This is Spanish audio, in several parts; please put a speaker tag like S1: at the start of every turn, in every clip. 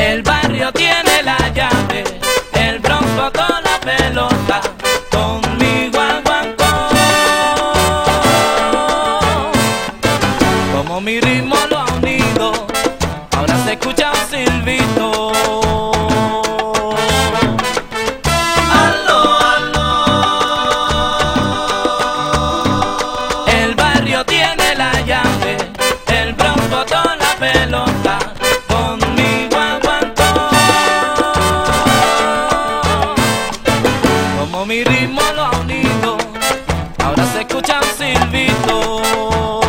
S1: El barrio tiene la llave, el bronco con la pelota. Con mi guaguancó. Como mi ritmo lo ha unido, ahora se escucha un silbito. Aló, aló. El barrio tiene la llave, el Bronx botó la pelota. Mi ritmo lo ha unido, ahora se escucha un silbito.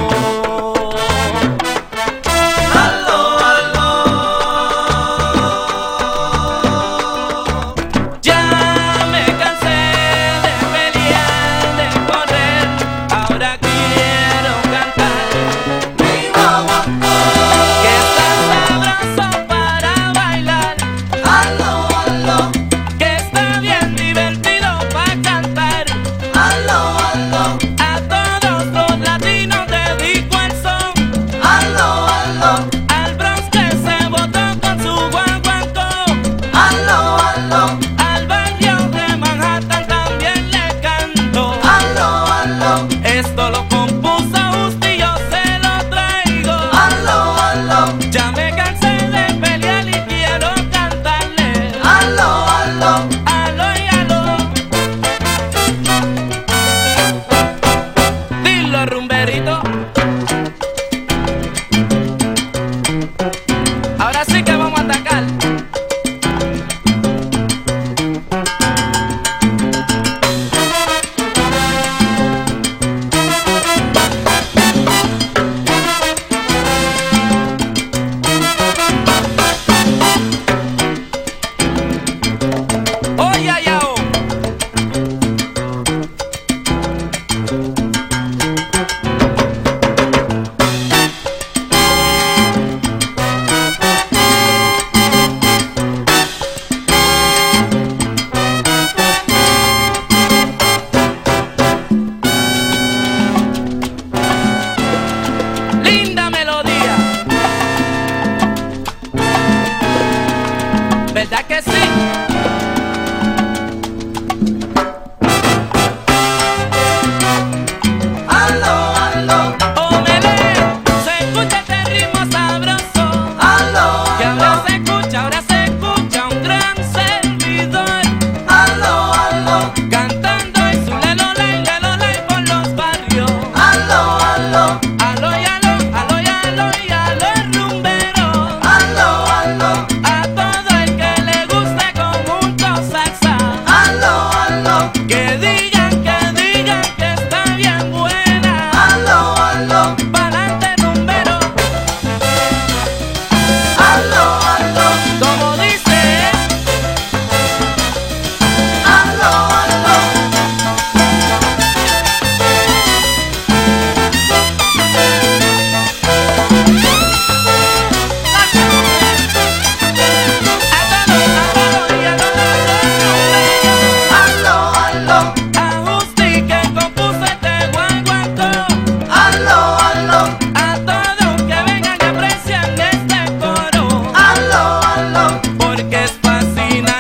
S1: sin